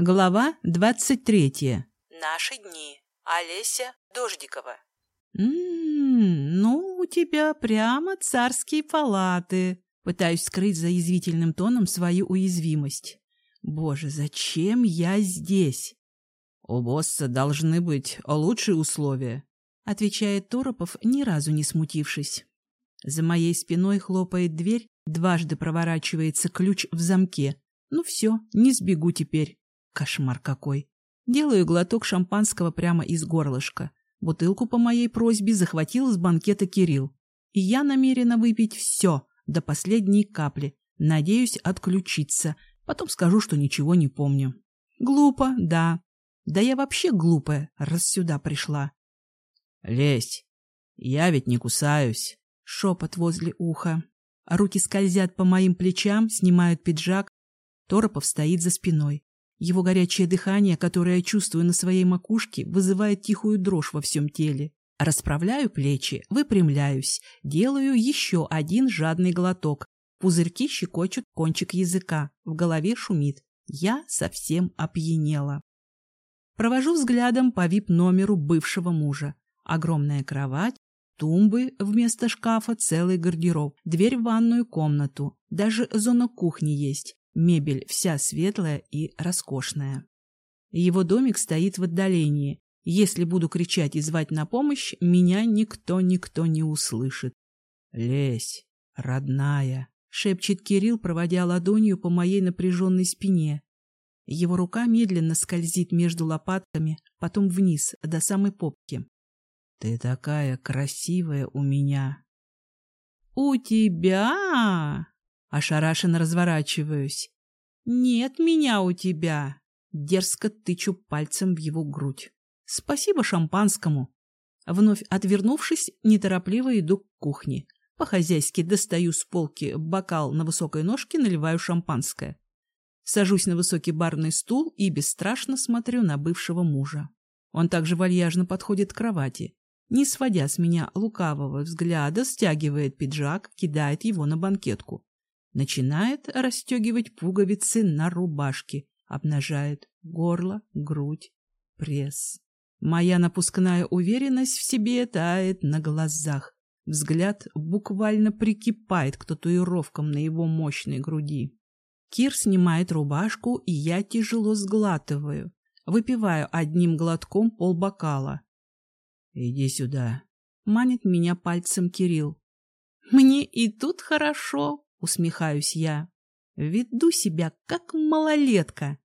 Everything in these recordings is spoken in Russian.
Глава двадцать третья. Наши дни. Олеся Дождикова. «М-м, ну, у тебя прямо царские палаты. Пытаюсь скрыть за язвительным тоном свою уязвимость. Боже, зачем я здесь? У босса должны быть лучшие условия, отвечает Торопов, ни разу не смутившись. За моей спиной хлопает дверь, дважды проворачивается ключ в замке. Ну все, не сбегу теперь. Кошмар какой. Делаю глоток шампанского прямо из горлышка. Бутылку по моей просьбе захватил с банкета Кирилл. И я намерена выпить все, до последней капли. Надеюсь отключиться. Потом скажу, что ничего не помню. Глупо, да. Да я вообще глупая, раз сюда пришла. Лезь. Я ведь не кусаюсь. Шепот возле уха. Руки скользят по моим плечам, снимают пиджак. Торопов стоит за спиной. Его горячее дыхание, которое я чувствую на своей макушке, вызывает тихую дрожь во всем теле. Расправляю плечи, выпрямляюсь, делаю еще один жадный глоток. Пузырьки щекочут кончик языка, в голове шумит. Я совсем опьянела. Провожу взглядом по вип-номеру бывшего мужа. Огромная кровать, тумбы вместо шкафа, целый гардероб, дверь в ванную комнату, даже зона кухни есть. Мебель вся светлая и роскошная. Его домик стоит в отдалении. Если буду кричать и звать на помощь, меня никто-никто не услышит. — Лезь, родная! — шепчет Кирилл, проводя ладонью по моей напряженной спине. Его рука медленно скользит между лопатками, потом вниз, до самой попки. — Ты такая красивая у меня! — У тебя? Ошарашенно разворачиваюсь. «Нет меня у тебя!» Дерзко тычу пальцем в его грудь. «Спасибо шампанскому!» Вновь отвернувшись, неторопливо иду к кухне. По-хозяйски достаю с полки бокал на высокой ножке, наливаю шампанское. Сажусь на высокий барный стул и бесстрашно смотрю на бывшего мужа. Он также вальяжно подходит к кровати. Не сводя с меня лукавого взгляда, стягивает пиджак, кидает его на банкетку. Начинает расстегивать пуговицы на рубашке, обнажает горло, грудь, пресс. Моя напускная уверенность в себе тает на глазах. Взгляд буквально прикипает к татуировкам на его мощной груди. Кир снимает рубашку, и я тяжело сглатываю. Выпиваю одним глотком полбокала. — Иди сюда. — манит меня пальцем Кирилл. — Мне и тут хорошо, усмехаюсь я. Веду себя как малолетка.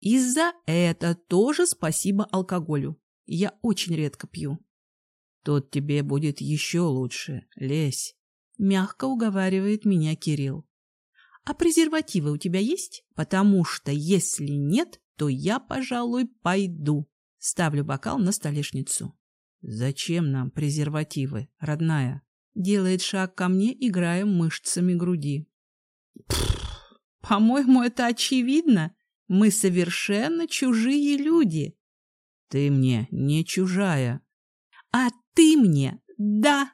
И за это тоже спасибо алкоголю. Я очень редко пью. Тут тебе будет еще лучше. Лезь. Мягко уговаривает меня Кирилл. А презервативы у тебя есть? Потому что если нет, то я, пожалуй, пойду. Ставлю бокал на столешницу. Зачем нам презервативы, родная? Делает шаг ко мне, играя мышцами груди. По-моему, это очевидно. Мы совершенно чужие люди. Ты мне не чужая. А ты мне, да.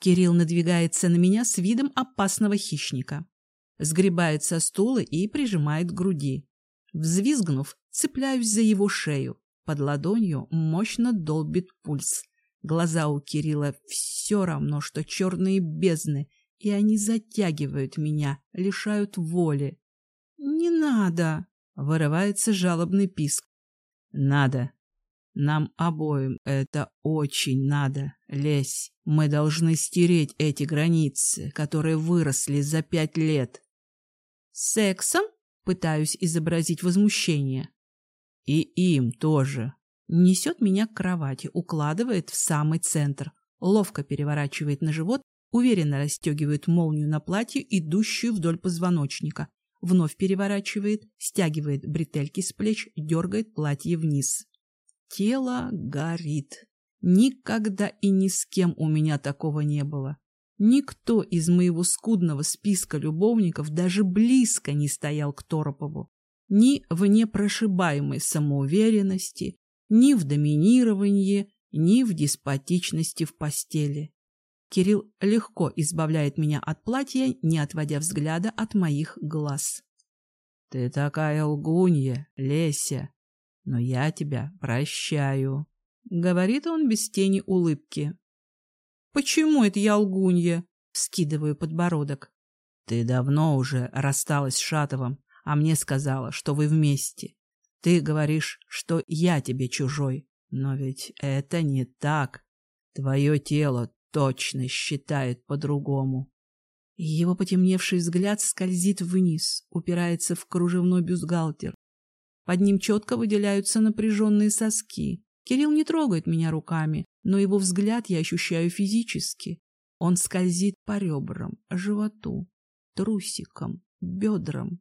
Кирилл надвигается на меня с видом опасного хищника. Сгребает со стула и прижимает к груди. Взвизгнув, цепляюсь за его шею. Под ладонью мощно долбит пульс. Глаза у Кирилла все равно, что черные бездны, и они затягивают меня, лишают воли. «Не надо!» — вырывается жалобный писк. «Надо. Нам обоим это очень надо. Лезь. Мы должны стереть эти границы, которые выросли за пять лет». «Сексом?» — пытаюсь изобразить возмущение. «И им тоже», Несет меня к кровати, укладывает в самый центр, ловко переворачивает на живот, уверенно расстегивает молнию на платье, идущую вдоль позвоночника, вновь переворачивает, стягивает бретельки с плеч, дергает платье вниз. Тело горит. Никогда и ни с кем у меня такого не было. Никто из моего скудного списка любовников даже близко не стоял к Торопову. Ни в непрошибаемой самоуверенности, ни в доминировании, ни в деспотичности в постели. Кирилл легко избавляет меня от платья, не отводя взгляда от моих глаз. Ты такая лгунья, Леся, но я тебя прощаю. Говорит он без тени улыбки. Почему это я лгунья? Скидываю подбородок. Ты давно уже рассталась с Шатовым, а мне сказала, что вы вместе. Ты говоришь, что я тебе чужой, но ведь это не так. Твое тело точно считает по-другому. Его потемневший взгляд скользит вниз, упирается в кружевной бюстгальтер. Под ним четко выделяются напряженные соски. Кирилл не трогает меня руками, но его взгляд я ощущаю физически. Он скользит по ребрам, животу, трусикам, бедрам.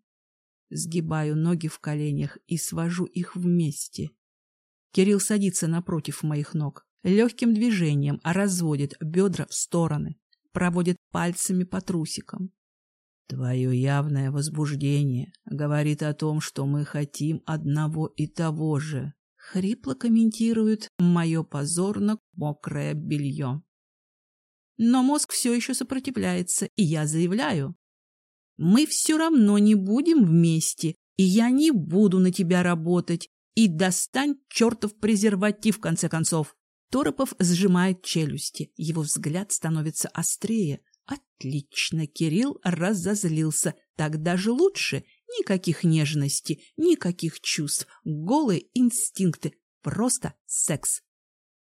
Сгибаю ноги в коленях и свожу их вместе. Кирилл садится напротив моих ног. Легким движением разводит бедра в стороны, проводит пальцами по трусикам. Твое явное возбуждение говорит о том, что мы хотим одного и того же. Хрипло комментирует мое позорно мокрое белье. Но мозг все еще сопротивляется, и я заявляю. Мы все равно не будем вместе, и я не буду на тебя работать. И достань чертов презерватив, в конце концов. Торопов сжимает челюсти. Его взгляд становится острее. Отлично, Кирилл разозлился. Так даже лучше. Никаких нежностей, никаких чувств. Голые инстинкты. Просто секс.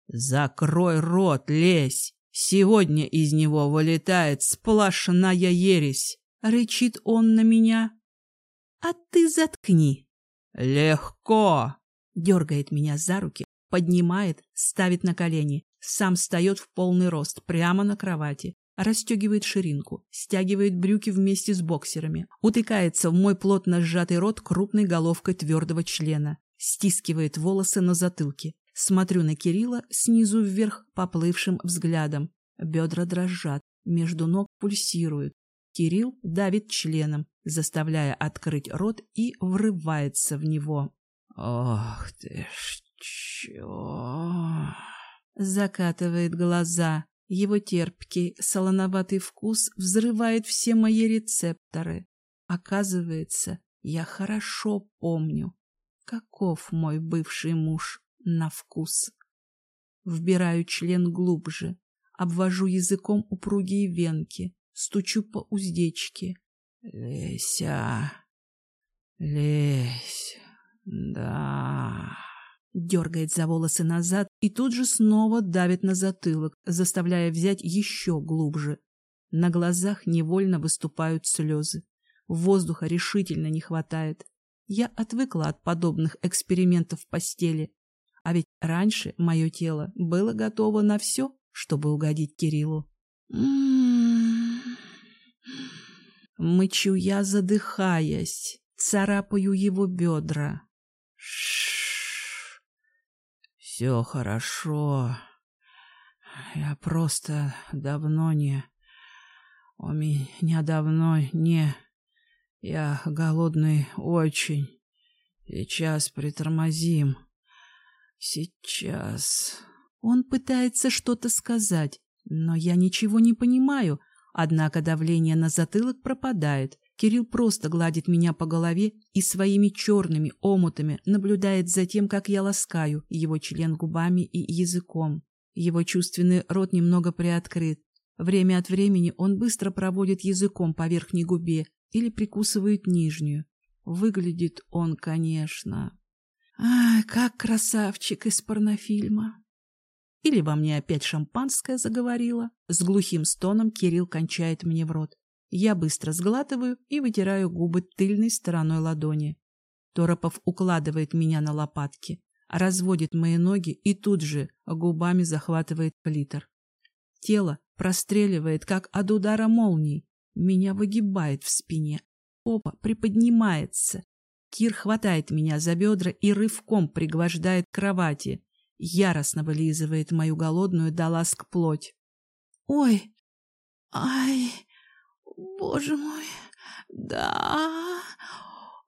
Закрой рот, лезь. Сегодня из него вылетает сплошная ересь. Рычит он на меня. А ты заткни. Легко. Дергает меня за руки, поднимает, ставит на колени, сам встает в полный рост, прямо на кровати, расстегивает ширинку, стягивает брюки вместе с боксерами, утыкается в мой плотно сжатый рот крупной головкой твердого члена, стискивает волосы на затылке. Смотрю на Кирилла снизу вверх поплывшим взглядом. Бедра дрожат, между ног пульсируют. Кирилл давит членом, заставляя открыть рот и врывается в него. «Ох ты ж чё!» Закатывает глаза. Его терпкий, солоноватый вкус взрывает все мои рецепторы. Оказывается, я хорошо помню, каков мой бывший муж на вкус. Вбираю член глубже, обвожу языком упругие венки, стучу по уздечке. «Леся, лезь, да...» дергает за волосы назад и тут же снова давит на затылок, заставляя взять еще глубже. На глазах невольно выступают слезы. Воздуха решительно не хватает. Я отвыкла от подобных экспериментов в постели. А ведь раньше мое тело было готово на все, чтобы угодить Кириллу. Мычу я, задыхаясь, царапаю его бедра. Все хорошо. Я просто давно не... У меня давно не... Я голодный очень. Сейчас притормозим. Сейчас. Он пытается что-то сказать, но я ничего не понимаю. Однако давление на затылок пропадает. Кирилл просто гладит меня по голове и своими черными омутами наблюдает за тем, как я ласкаю его член губами и языком. Его чувственный рот немного приоткрыт. Время от времени он быстро проводит языком по верхней губе или прикусывает нижнюю. Выглядит он, конечно... Ай, как красавчик из порнофильма. Или во мне опять шампанское заговорило. С глухим стоном Кирилл кончает мне в рот. Я быстро сглатываю и вытираю губы тыльной стороной ладони. Торопов укладывает меня на лопатки, разводит мои ноги и тут же губами захватывает клитор. Тело простреливает, как от удара молнии. Меня выгибает в спине. Попа приподнимается. Кир хватает меня за бедра и рывком пригвождает к кровати. Яростно вылизывает мою голодную до ласк плоть. «Ой! Ай!» Боже мой, да,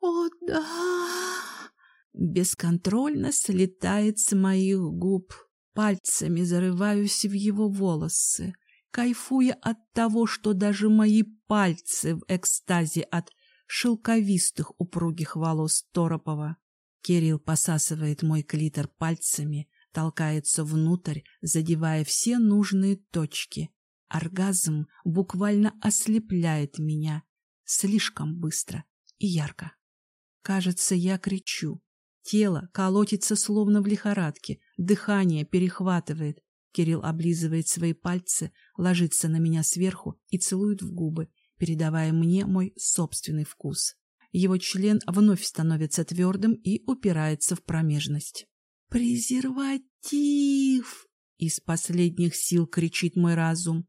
о да. Бесконтрольно слетает с моих губ. Пальцами зарываюсь в его волосы, кайфуя от того, что даже мои пальцы в экстазе от шелковистых упругих волос Торопова. Кирилл посасывает мой клитор пальцами, толкается внутрь, задевая все нужные точки. Оргазм буквально ослепляет меня слишком быстро и ярко. Кажется, я кричу. Тело колотится словно в лихорадке, дыхание перехватывает. Кирилл облизывает свои пальцы, ложится на меня сверху и целует в губы, передавая мне мой собственный вкус. Его член вновь становится твердым и упирается в промежность. «Презерватив!» — из последних сил кричит мой разум.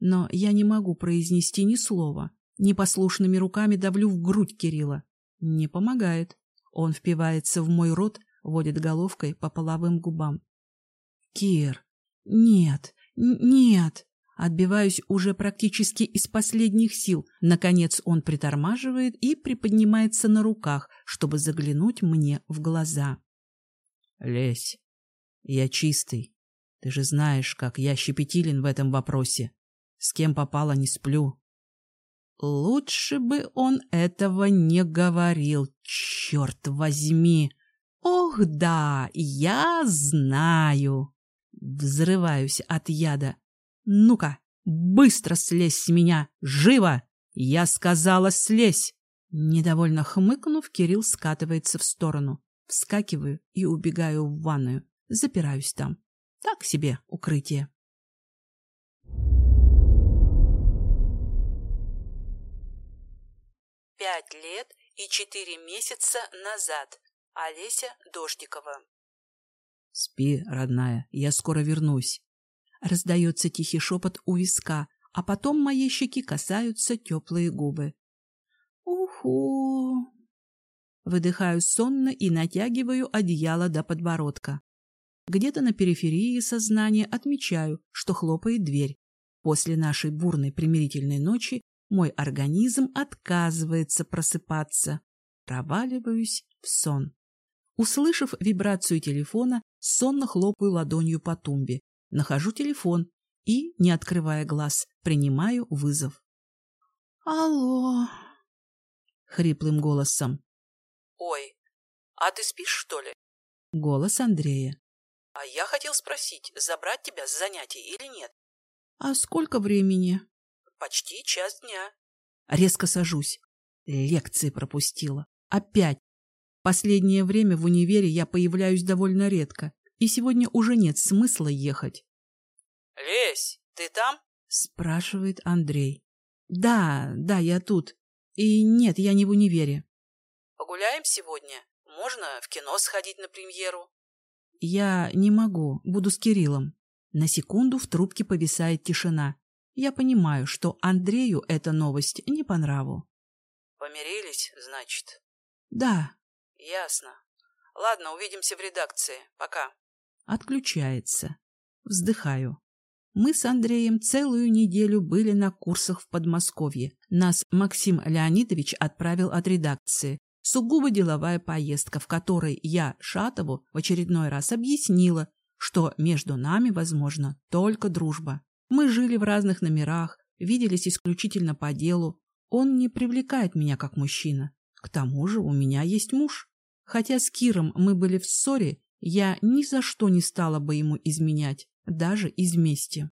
Но я не могу произнести ни слова. Непослушными руками давлю в грудь Кирилла. Не помогает. Он впивается в мой рот, водит головкой по половым губам. «Кир! Нет! Нет!» Отбиваюсь уже практически из последних сил. Наконец он притормаживает и приподнимается на руках, чтобы заглянуть мне в глаза. Лесь, я чистый. Ты же знаешь, как я щепетилен в этом вопросе. С кем попало, не сплю. Лучше бы он этого не говорил, черт возьми. Ох да, я знаю. Взрываюсь от яда. Ну-ка, быстро слезь с меня, живо! Я сказала, слезь! Недовольно хмыкнув, Кирилл скатывается в сторону. Вскакиваю и убегаю в ванную. Запираюсь там. Так себе укрытие. Пять лет и четыре месяца назад. Олеся Дождикова. Спи, родная, я скоро вернусь. Раздается тихий шепот у виска, а потом моей щеки касаются теплые губы. Уху! Выдыхаю сонно и натягиваю одеяло до подбородка. Где-то на периферии сознания отмечаю, что хлопает дверь. После нашей бурной примирительной ночи мой организм отказывается просыпаться. Проваливаюсь в сон. Услышав вибрацию телефона, сонно хлопаю ладонью по тумбе. Нахожу телефон и, не открывая глаз, принимаю вызов. «Алло!» — хриплым голосом. Ой, а ты спишь, что ли? Голос Андрея. А я хотел спросить, забрать тебя с занятий или нет? А сколько времени? Почти час дня. Резко сажусь. Лекции пропустила. Опять. Последнее время в универе я появляюсь довольно редко, и сегодня уже нет смысла ехать. «Лесь, ты там?» — спрашивает Андрей. «Да, да, я тут. И нет, я не в универе. Погуляем сегодня? Можно в кино сходить на премьеру? Я не могу, буду с Кириллом. На секунду в трубке повисает тишина. Я понимаю, что Андрею эта новость не по нраву. Помирились, значит? Да. Ясно. Ладно, увидимся в редакции. Пока. Отключается. Вздыхаю. Мы с Андреем целую неделю были на курсах в Подмосковье. Нас Максим Леонидович отправил от редакции. Сугубо деловая поездка, в которой я Шатову в очередной раз объяснила, что между нами возможно только дружба. Мы жили в разных номерах, виделись исключительно по делу. Он не привлекает меня как мужчина. К тому же у меня есть муж. Хотя с Киром мы были в ссоре, я ни за что не стала бы ему изменять, даже из мести.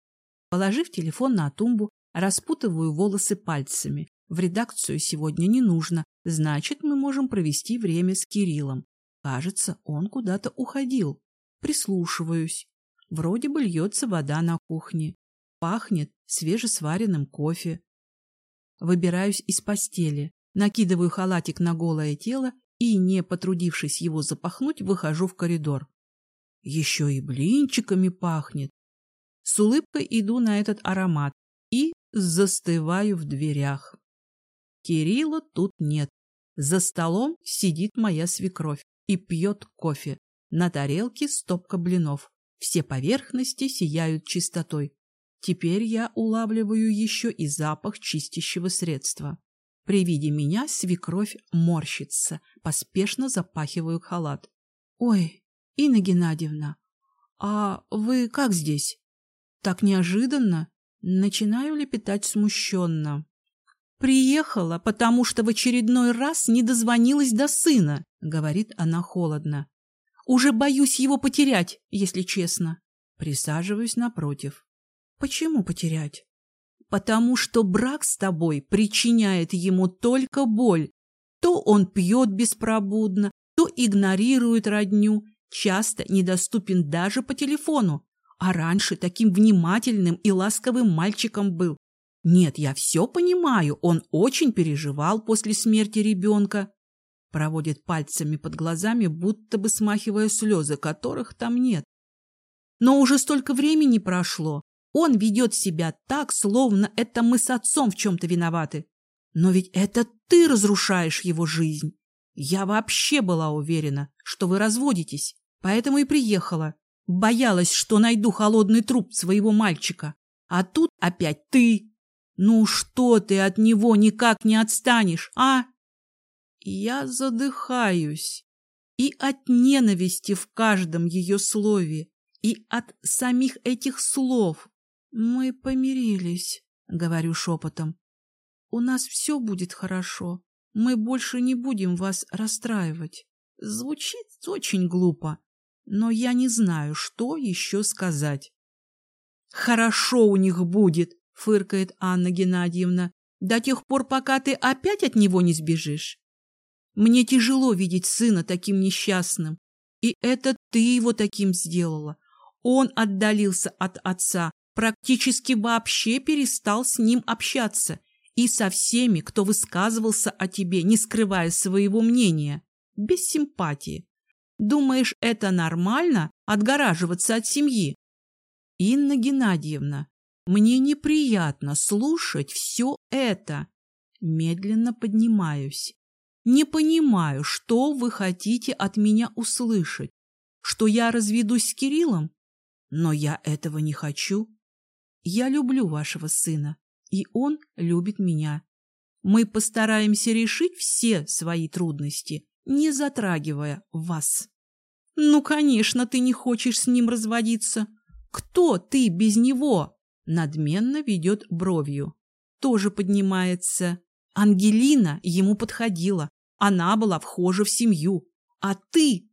Положив телефон на тумбу, распутываю волосы пальцами. В редакцию сегодня не нужно, значит, мы можем провести время с Кириллом. Кажется, он куда-то уходил. Прислушиваюсь. Вроде бы льется вода на кухне. Пахнет свежесваренным кофе. Выбираюсь из постели, накидываю халатик на голое тело и, не потрудившись его запахнуть, выхожу в коридор. Еще и блинчиками пахнет. С улыбкой иду на этот аромат и застываю в дверях. Кирилла тут нет. За столом сидит моя свекровь и пьет кофе. На тарелке стопка блинов. Все поверхности сияют чистотой. Теперь я улавливаю еще и запах чистящего средства. При виде меня свекровь морщится, поспешно запахиваю халат. «Ой, Инна Геннадьевна, а вы как здесь?» «Так неожиданно!» Начинаю лепетать смущенно. Приехала, потому что в очередной раз не дозвонилась до сына, говорит она холодно. Уже боюсь его потерять, если честно. Присаживаюсь напротив. Почему потерять? Потому что брак с тобой причиняет ему только боль. То он пьет беспробудно, то игнорирует родню, часто недоступен даже по телефону. А раньше таким внимательным и ласковым мальчиком был. Нет, я все понимаю, он очень переживал после смерти ребенка. Проводит пальцами под глазами, будто бы смахивая слезы, которых там нет. Но уже столько времени прошло. Он ведет себя так, словно это мы с отцом в чем-то виноваты. Но ведь это ты разрушаешь его жизнь. Я вообще была уверена, что вы разводитесь, поэтому и приехала. Боялась, что найду холодный труп своего мальчика. А тут опять ты. Ну что ты от него никак не отстанешь, а? Я задыхаюсь. И от ненависти в каждом ее слове, и от самих этих слов. Мы помирились, говорю шепотом. У нас все будет хорошо. Мы больше не будем вас расстраивать. Звучит очень глупо, но я не знаю, что еще сказать. Хорошо у них будет, фыркает Анна Геннадьевна, до тех пор, пока ты опять от него не сбежишь. Мне тяжело видеть сына таким несчастным, и это ты его таким сделала. Он отдалился от отца, практически вообще перестал с ним общаться и со всеми, кто высказывался о тебе, не скрывая своего мнения, без симпатии. Думаешь, это нормально отгораживаться от семьи? Инна Геннадьевна, мне неприятно слушать все это. Медленно поднимаюсь. Не понимаю, что вы хотите от меня услышать. Что я разведусь с Кириллом? Но я этого не хочу. Я люблю вашего сына, и он любит меня. Мы постараемся решить все свои трудности, не затрагивая вас. Ну, конечно, ты не хочешь с ним разводиться. Кто ты без него? Надменно ведет бровью. Тоже поднимается. Ангелина ему подходила. Она была вхожа в семью. А ты?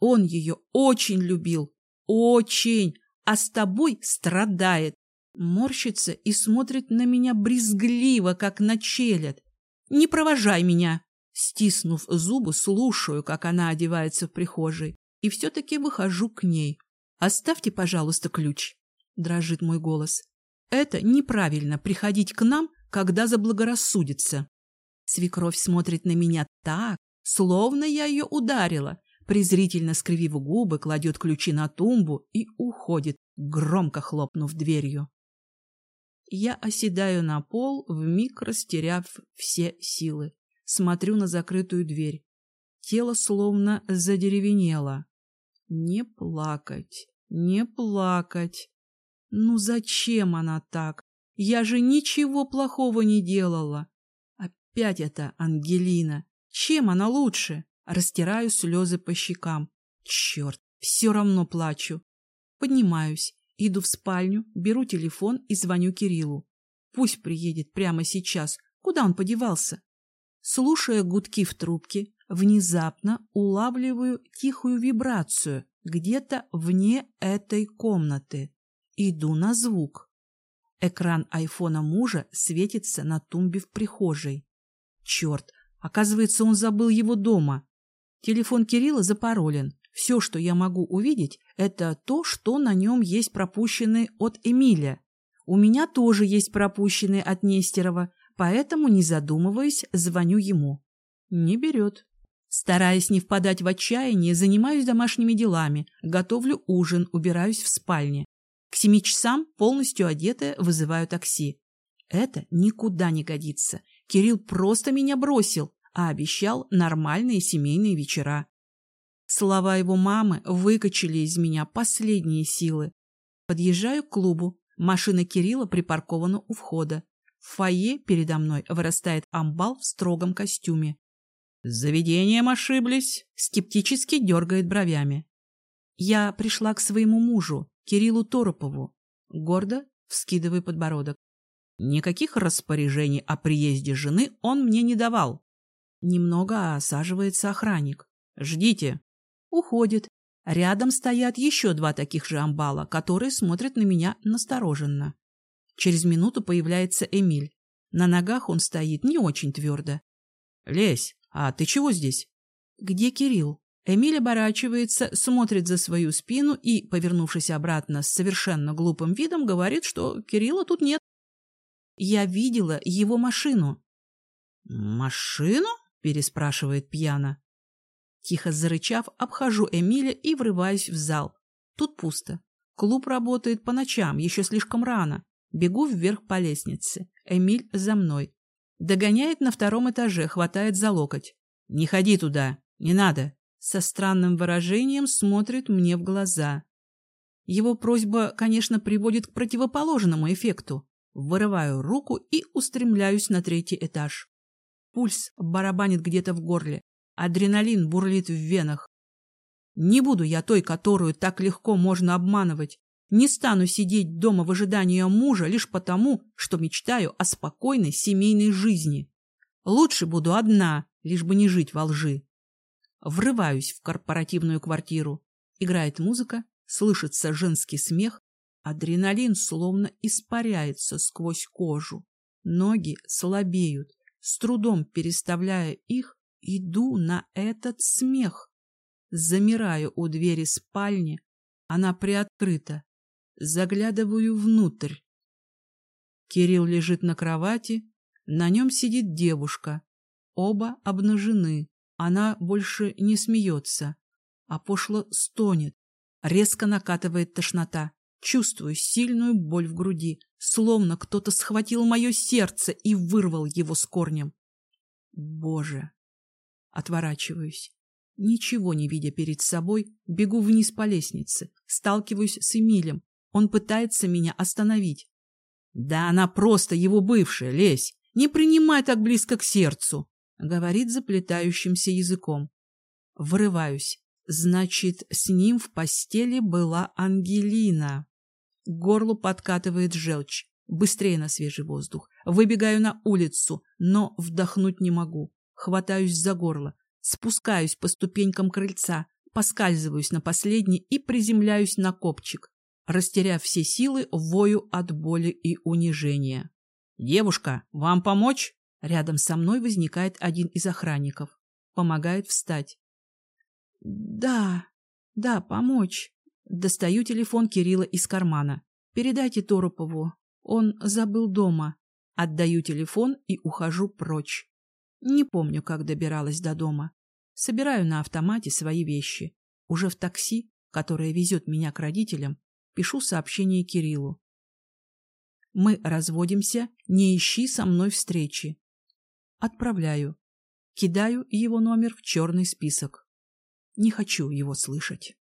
Он ее очень любил. Очень. А с тобой страдает. Морщится и смотрит на меня брезгливо, как на челядь. Не провожай меня. Стиснув зубы, слушаю, как она одевается в прихожей. И все-таки выхожу к ней. Оставьте, пожалуйста, ключ. Дрожит мой голос. Это неправильно приходить к нам, когда заблагорассудится. Свекровь смотрит на меня так, словно я ее ударила. Презрительно скривив губы, кладет ключи на тумбу и уходит, громко хлопнув дверью. Я оседаю на пол, вмиг растеряв все силы. Смотрю на закрытую дверь. Тело словно задеревенело. Не плакать, не плакать. Ну зачем она так? Я же ничего плохого не делала. Опять это Ангелина. Чем она лучше? Растираю слезы по щекам. Черт, все равно плачу. Поднимаюсь, иду в спальню, беру телефон и звоню Кириллу. Пусть приедет прямо сейчас. Куда он подевался? Слушая гудки в трубке, внезапно улавливаю тихую вибрацию где-то вне этой комнаты. Иду на звук. Экран айфона мужа светится на тумбе в прихожей. Черт, оказывается, он забыл его дома. Телефон Кирилла запаролен. Все, что я могу увидеть, это то, что на нем есть пропущенный от Эмиля. У меня тоже есть пропущенный от Нестерова, поэтому, не задумываясь, звоню ему. Не берет. Стараясь не впадать в отчаяние, занимаюсь домашними делами, готовлю ужин, убираюсь в спальне. К семи часам, полностью одетая, вызываю такси. Это никуда не годится. Кирилл просто меня бросил, а обещал нормальные семейные вечера. Слова его мамы выкачали из меня последние силы. Подъезжаю к клубу. Машина Кирилла припаркована у входа. В фойе передо мной вырастает амбал в строгом костюме. «Заведением ошиблись», — скептически дергает бровями. «Я пришла к своему мужу. Кириллу Торопову. Гордо вскидывая подбородок. Никаких распоряжений о приезде жены он мне не давал. Немного осаживается охранник. «Ждите». Уходит. Рядом стоят еще два таких же амбала, которые смотрят на меня настороженно. Через минуту появляется Эмиль. На ногах он стоит не очень твердо. «Лезь, а ты чего здесь?» «Где Кирилл?» Эмиль оборачивается, смотрит за свою спину и, повернувшись обратно с совершенно глупым видом, говорит, что Кирилла тут нет. «Я видела его машину». «Машину?» – переспрашивает пьяно. Тихо зарычав, обхожу Эмиля и врываюсь в зал. Тут пусто. Клуб работает по ночам, еще слишком рано. Бегу вверх по лестнице. Эмиль за мной. Догоняет на втором этаже, хватает за локоть. «Не ходи туда, не надо!» Со странным выражением смотрит мне в глаза. Его просьба, конечно, приводит к противоположному эффекту. Вырываю руку и устремляюсь на третий этаж. Пульс барабанит где-то в горле. Адреналин бурлит в венах. Не буду я той, которую так легко можно обманывать. Не стану сидеть дома в ожидании мужа лишь потому, что мечтаю о спокойной семейной жизни. Лучше буду одна, лишь бы не жить во лжи. Врываюсь в корпоративную квартиру. Играет музыка, слышится женский смех. Адреналин словно испаряется сквозь кожу. Ноги слабеют. С трудом переставляя их, иду на этот смех. Замираю у двери спальни. Она приоткрыта. Заглядываю внутрь. Кирилл лежит на кровати. На нем сидит девушка. Оба обнажены. Она больше не смеется, а пошло стонет. Резко накатывает тошнота. Чувствую сильную боль в груди, словно кто-то схватил мое сердце и вырвал его с корнем. Боже! Отворачиваюсь. Ничего не видя перед собой, бегу вниз по лестнице, сталкиваюсь с Эмилем. Он пытается меня остановить. Да она просто его бывшая, лезь. Не принимай так близко к сердцу говорит заплетающимся языком. Врываюсь. Значит, с ним в постели была Ангелина. К горлу подкатывает желчь. Быстрее на свежий воздух. Выбегаю на улицу, но вдохнуть не могу. Хватаюсь за горло. Спускаюсь по ступенькам крыльца, поскальзываюсь на последний и приземляюсь на копчик. Растеряв все силы, вою от боли и унижения. «Девушка, вам помочь?» Рядом со мной возникает один из охранников. Помогает встать. «Да, да, помочь». Достаю телефон Кирилла из кармана. «Передайте Торопову. Он забыл дома». Отдаю телефон и ухожу прочь. Не помню, как добиралась до дома. Собираю на автомате свои вещи. Уже в такси, которое везет меня к родителям, пишу сообщение Кириллу. Мы разводимся, не ищи со мной встречи. Отправляю. Кидаю его номер в черный список. Не хочу его слышать.